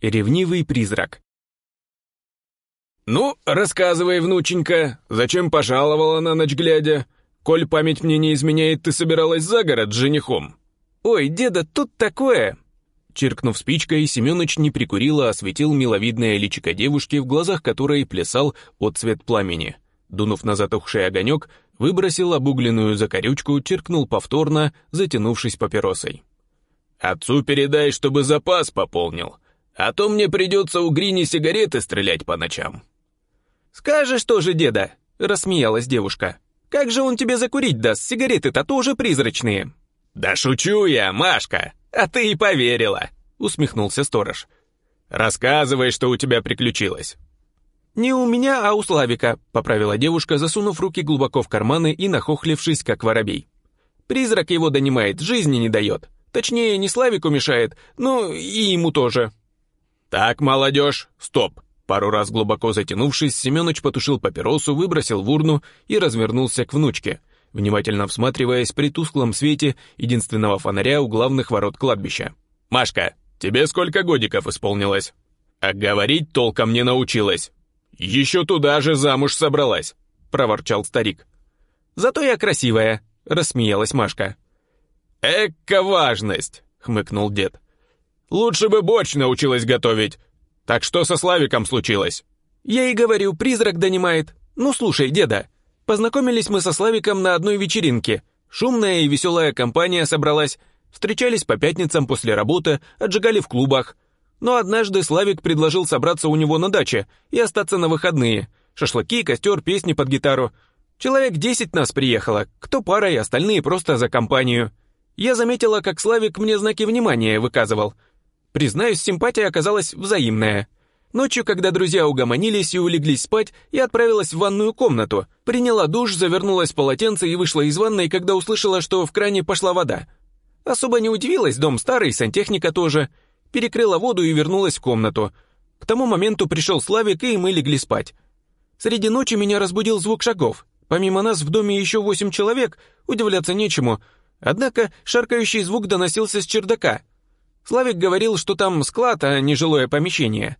Ревнивый призрак. «Ну, рассказывай, внученька, зачем пожаловала на ночь глядя? Коль память мне не изменяет, ты собиралась за город с женихом?» «Ой, деда, тут такое!» Чиркнув спичкой, Семёныч не прикурил, а осветил миловидное личико девушки, в глазах которой плясал отцвет пламени. Дунув на затухший огонек, выбросил обугленную закорючку, чиркнул повторно, затянувшись папиросой. «Отцу передай, чтобы запас пополнил, а то мне придется у Грини сигареты стрелять по ночам». «Скажешь тоже, деда», — рассмеялась девушка. «Как же он тебе закурить даст? Сигареты-то тоже призрачные». «Да шучу я, Машка, а ты и поверила», — усмехнулся сторож. «Рассказывай, что у тебя приключилось». «Не у меня, а у Славика», — поправила девушка, засунув руки глубоко в карманы и нахохлившись, как воробей. «Призрак его донимает, жизни не дает. Точнее, не Славику мешает, но и ему тоже». «Так, молодежь, стоп!» Пару раз глубоко затянувшись, Семенович потушил папиросу, выбросил в урну и развернулся к внучке, внимательно всматриваясь при тусклом свете единственного фонаря у главных ворот кладбища. «Машка, тебе сколько годиков исполнилось? А говорить толком не научилась. Еще туда же замуж собралась», — проворчал старик. «Зато я красивая», — рассмеялась Машка. «Эка важность!» — хмыкнул дед. «Лучше бы борщ научилась готовить. Так что со Славиком случилось?» «Я и говорю, призрак донимает. Ну, слушай, деда, познакомились мы со Славиком на одной вечеринке. Шумная и веселая компания собралась. Встречались по пятницам после работы, отжигали в клубах. Но однажды Славик предложил собраться у него на даче и остаться на выходные. Шашлыки, костер, песни под гитару. Человек десять нас приехало, кто парой, остальные просто за компанию. Я заметила, как Славик мне знаки внимания выказывал. Признаюсь, симпатия оказалась взаимная. Ночью, когда друзья угомонились и улеглись спать, я отправилась в ванную комнату, приняла душ, завернулась в полотенце и вышла из ванной, когда услышала, что в кране пошла вода. Особо не удивилась, дом старый, сантехника тоже. Перекрыла воду и вернулась в комнату. К тому моменту пришел Славик, и мы легли спать. Среди ночи меня разбудил звук шагов. Помимо нас в доме еще восемь человек, удивляться нечему — Однако шаркающий звук доносился с чердака. Славик говорил, что там склад, а не жилое помещение.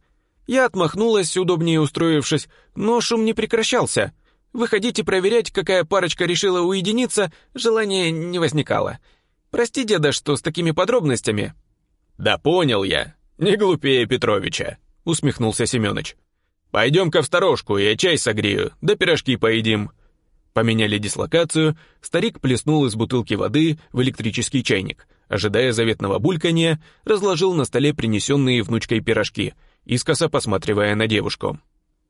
Я отмахнулась, удобнее устроившись, но шум не прекращался. Выходить и проверять, какая парочка решила уединиться, желания не возникало. Прости, деда, что с такими подробностями. «Да понял я. Не глупее Петровича», — усмехнулся Семёныч. «Пойдем-ка в сторожку, я чай согрею, да пирожки поедим». Поменяли дислокацию, старик плеснул из бутылки воды в электрический чайник, ожидая заветного бульканья, разложил на столе принесенные внучкой пирожки, искоса посматривая на девушку.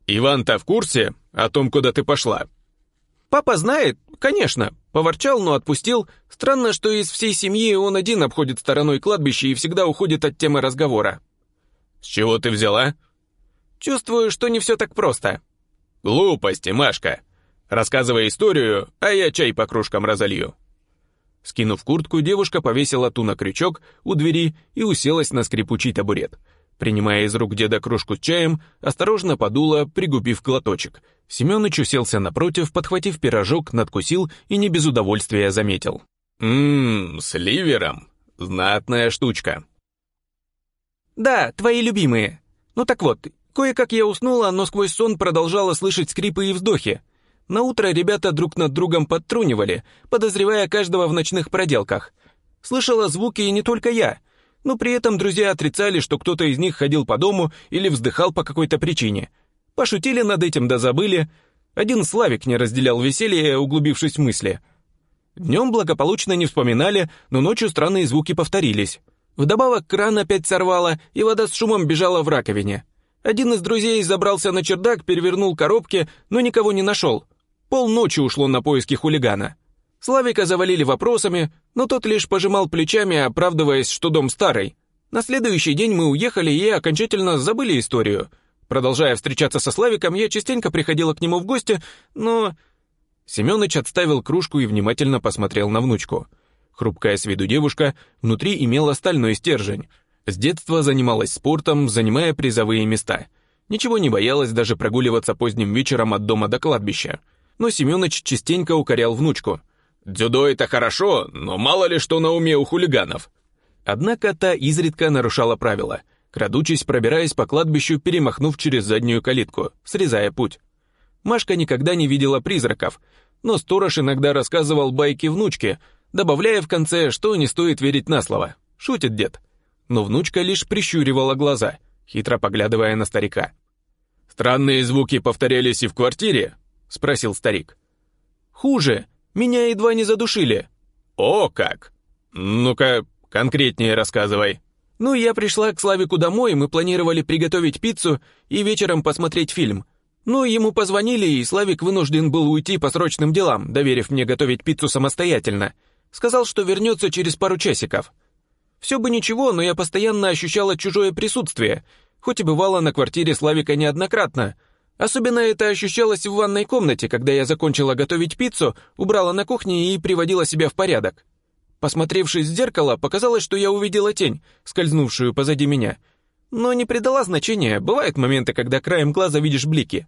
«Иван-то в курсе о том, куда ты пошла?» «Папа знает, конечно», — поворчал, но отпустил. Странно, что из всей семьи он один обходит стороной кладбище и всегда уходит от темы разговора. «С чего ты взяла?» «Чувствую, что не все так просто». «Глупости, Машка», Рассказывай историю, а я чай по кружкам разолью». Скинув куртку, девушка повесила ту на крючок у двери и уселась на скрипучий табурет. Принимая из рук деда кружку с чаем, осторожно подула, пригубив глоточек. Семёныч уселся напротив, подхватив пирожок, надкусил и не без удовольствия заметил. «Ммм, с ливером. Знатная штучка». «Да, твои любимые. Ну так вот, кое-как я уснула, но сквозь сон продолжала слышать скрипы и вздохи. На утро ребята друг над другом подтрунивали, подозревая каждого в ночных проделках. Слышала звуки и не только я, но при этом друзья отрицали, что кто-то из них ходил по дому или вздыхал по какой-то причине. Пошутили над этим да забыли. Один Славик не разделял веселье, углубившись в мысли. Днем благополучно не вспоминали, но ночью странные звуки повторились. Вдобавок кран опять сорвало, и вода с шумом бежала в раковине. Один из друзей забрался на чердак, перевернул коробки, но никого не нашел. Полночи ушло на поиски хулигана. Славика завалили вопросами, но тот лишь пожимал плечами, оправдываясь, что дом старый. На следующий день мы уехали и окончательно забыли историю. Продолжая встречаться со Славиком, я частенько приходила к нему в гости, но... Семёныч отставил кружку и внимательно посмотрел на внучку. Хрупкая с виду девушка внутри имела стальной стержень. С детства занималась спортом, занимая призовые места. Ничего не боялась даже прогуливаться поздним вечером от дома до кладбища но Семёныч частенько укорял внучку. «Дзюдо — это хорошо, но мало ли что на уме у хулиганов». Однако та изредка нарушала правила. крадучись, пробираясь по кладбищу, перемахнув через заднюю калитку, срезая путь. Машка никогда не видела призраков, но сторож иногда рассказывал байки внучке, добавляя в конце, что не стоит верить на слово. Шутит дед. Но внучка лишь прищуривала глаза, хитро поглядывая на старика. «Странные звуки повторялись и в квартире?» — спросил старик. «Хуже. Меня едва не задушили». «О, как! Ну-ка, конкретнее рассказывай». «Ну, я пришла к Славику домой, мы планировали приготовить пиццу и вечером посмотреть фильм. Ну, ему позвонили, и Славик вынужден был уйти по срочным делам, доверив мне готовить пиццу самостоятельно. Сказал, что вернется через пару часиков. Все бы ничего, но я постоянно ощущала чужое присутствие, хоть и бывала на квартире Славика неоднократно. Особенно это ощущалось в ванной комнате, когда я закончила готовить пиццу, убрала на кухне и приводила себя в порядок. Посмотревшись в зеркало, показалось, что я увидела тень, скользнувшую позади меня — но не придала значения, бывают моменты, когда краем глаза видишь блики.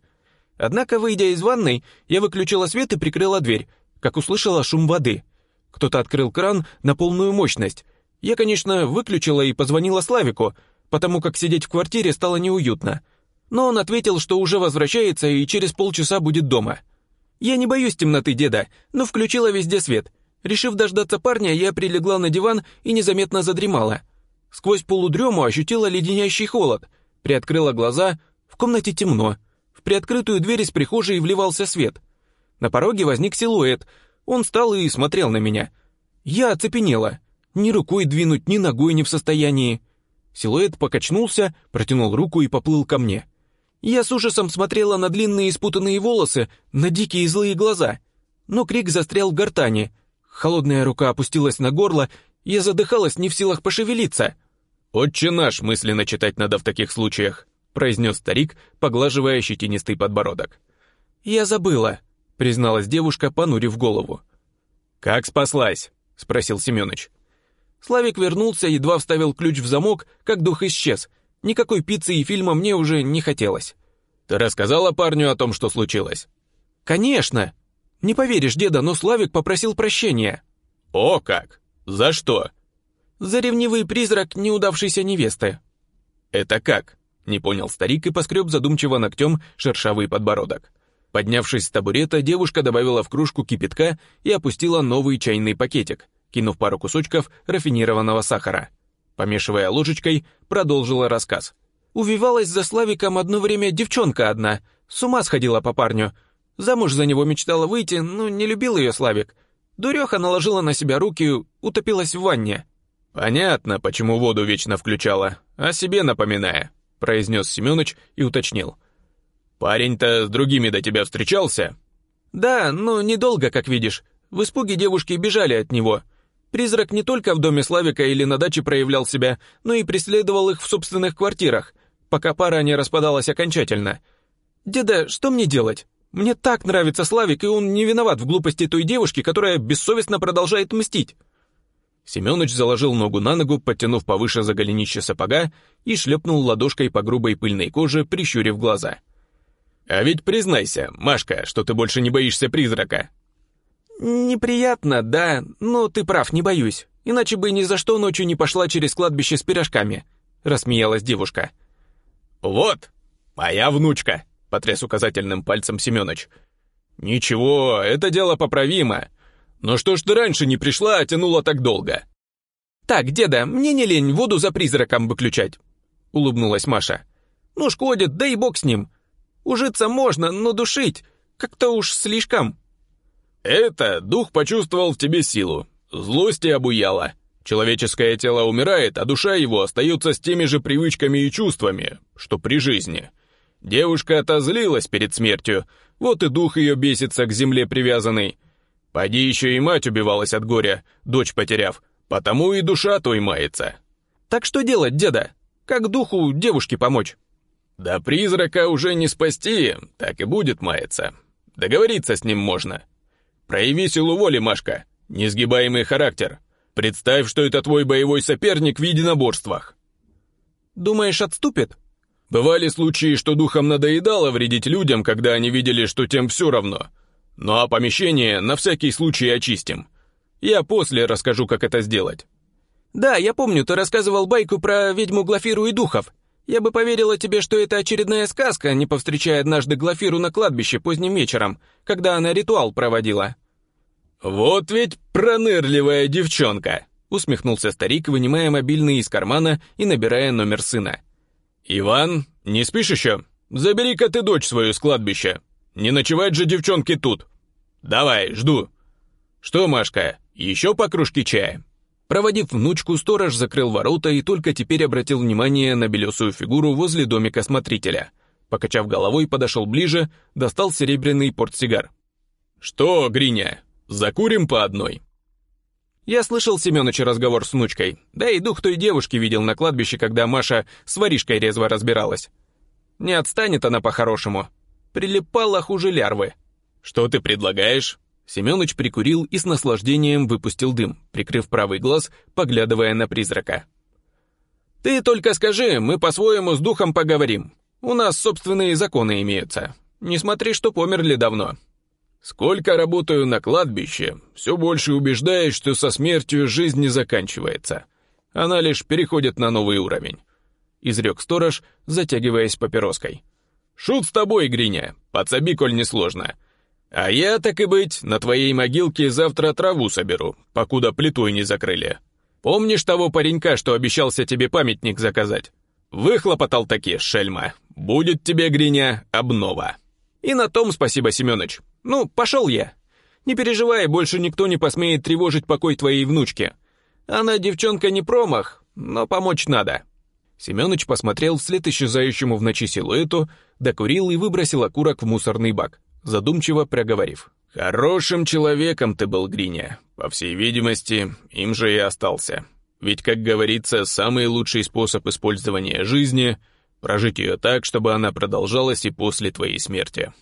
Однако, выйдя из ванной, я выключила свет и прикрыла дверь, как услышала шум воды. Кто-то открыл кран на полную мощность. Я, конечно, выключила и позвонила Славику, потому как сидеть в квартире стало неуютно. Но он ответил, что уже возвращается и через полчаса будет дома. Я не боюсь темноты деда, но включила везде свет. Решив дождаться парня, я прилегла на диван и незаметно задремала — Сквозь полудрему ощутила леденящий холод. Приоткрыла глаза, в комнате темно. В приоткрытую дверь из прихожей вливался свет. На пороге возник силуэт. Он встал и смотрел на меня. Я оцепенела. Ни рукой двинуть, ни ногой не в состоянии. Силуэт покачнулся, протянул руку и поплыл ко мне. Я с ужасом смотрела на длинные спутанные волосы, на дикие злые глаза. Но крик застрял в гортани. Холодная рука опустилась на горло, я задыхалась, не в силах пошевелиться. «Отче наш мысленно читать надо в таких случаях», произнес старик, поглаживая щетинистый подбородок. «Я забыла», призналась девушка, понурив голову. «Как спаслась?» — спросил Семёныч. Славик вернулся, едва вставил ключ в замок, как дух исчез. Никакой пиццы и фильма мне уже не хотелось. «Ты рассказала парню о том, что случилось?» «Конечно! Не поверишь, деда, но Славик попросил прощения». «О как! За что?» За ревнивый призрак неудавшейся невесты». «Это как?» — не понял старик и поскреб задумчиво ногтем шершавый подбородок. Поднявшись с табурета, девушка добавила в кружку кипятка и опустила новый чайный пакетик, кинув пару кусочков рафинированного сахара. Помешивая ложечкой, продолжила рассказ. «Увивалась за Славиком одно время девчонка одна, с ума сходила по парню. Замуж за него мечтала выйти, но не любил ее Славик. Дуреха наложила на себя руки, утопилась в ванне. «Понятно, почему воду вечно включала, о себе напоминая», произнес Семёныч и уточнил. «Парень-то с другими до тебя встречался?» «Да, но недолго, как видишь. В испуге девушки бежали от него. Призрак не только в доме Славика или на даче проявлял себя, но и преследовал их в собственных квартирах, пока пара не распадалась окончательно. Деда, что мне делать? Мне так нравится Славик, и он не виноват в глупости той девушки, которая бессовестно продолжает мстить». Семёныч заложил ногу на ногу, подтянув повыше за голенище сапога и шлепнул ладошкой по грубой пыльной коже, прищурив глаза. «А ведь признайся, Машка, что ты больше не боишься призрака». «Неприятно, да, но ты прав, не боюсь. Иначе бы ни за что ночью не пошла через кладбище с пирожками», — рассмеялась девушка. «Вот, моя внучка», — потряс указательным пальцем Семёныч. «Ничего, это дело поправимо. «Ну что ж ты раньше не пришла, а тянула так долго?» «Так, деда, мне не лень воду за призраком выключать», — улыбнулась Маша. «Ну, шкодит, да и бог с ним. Ужиться можно, но душить как-то уж слишком». «Это дух почувствовал в тебе силу, злости обуяла. Человеческое тело умирает, а душа его остается с теми же привычками и чувствами, что при жизни. Девушка отозлилась перед смертью, вот и дух ее бесится к земле привязанный». Поди еще и мать убивалась от горя, дочь потеряв, потому и душа той мается. Так что делать, деда? Как духу девушке помочь? Да призрака уже не спасти, так и будет маяться. Договориться с ним можно. Прояви силу воли, Машка, несгибаемый характер. Представь, что это твой боевой соперник в единоборствах. Думаешь, отступит? Бывали случаи, что духом надоедало вредить людям, когда они видели, что тем все равно — ну а помещение на всякий случай очистим. Я после расскажу, как это сделать». «Да, я помню, ты рассказывал байку про ведьму Глафиру и духов. Я бы поверила тебе, что это очередная сказка, не повстречая однажды Глафиру на кладбище поздним вечером, когда она ритуал проводила». «Вот ведь пронырливая девчонка!» усмехнулся старик, вынимая мобильный из кармана и набирая номер сына. «Иван, не спишь еще? Забери-ка ты дочь свою с кладбища. Не ночевать же девчонки тут. Давай, жду. Что, Машка, еще по кружке чая?» Проводив внучку, сторож закрыл ворота и только теперь обратил внимание на белесую фигуру возле домика смотрителя. Покачав головой, подошел ближе, достал серебряный портсигар. «Что, Гриня, закурим по одной?» Я слышал Семёныча разговор с внучкой, да и дух той девушки видел на кладбище, когда Маша с воришкой резво разбиралась. Не отстанет она по-хорошему. Прилипала хуже лярвы. «Что ты предлагаешь?» Семёныч прикурил и с наслаждением выпустил дым, прикрыв правый глаз, поглядывая на призрака. «Ты только скажи, мы по-своему с духом поговорим. У нас собственные законы имеются. Не смотри, что померли давно». «Сколько работаю на кладбище, все больше убеждаюсь, что со смертью жизнь не заканчивается. Она лишь переходит на новый уровень», — изрек сторож, затягиваясь папироской. «Шут с тобой, Гриня, подсоби, коль несложно. А я, так и быть, на твоей могилке завтра траву соберу, покуда плитой не закрыли. Помнишь того паренька, что обещался тебе памятник заказать? Выхлопотал таки, шельма. Будет тебе, Гриня, обнова. И на том спасибо, Семёныч. Ну, пошел я. Не переживай, больше никто не посмеет тревожить покой твоей внучки. Она девчонка не промах, но помочь надо». Семёныч посмотрел вслед исчезающему в ночи силуэту, докурил и выбросил окурок в мусорный бак задумчиво проговорив. «Хорошим человеком ты был, Гриня. По всей видимости, им же и остался. Ведь, как говорится, самый лучший способ использования жизни — прожить ее так, чтобы она продолжалась и после твоей смерти».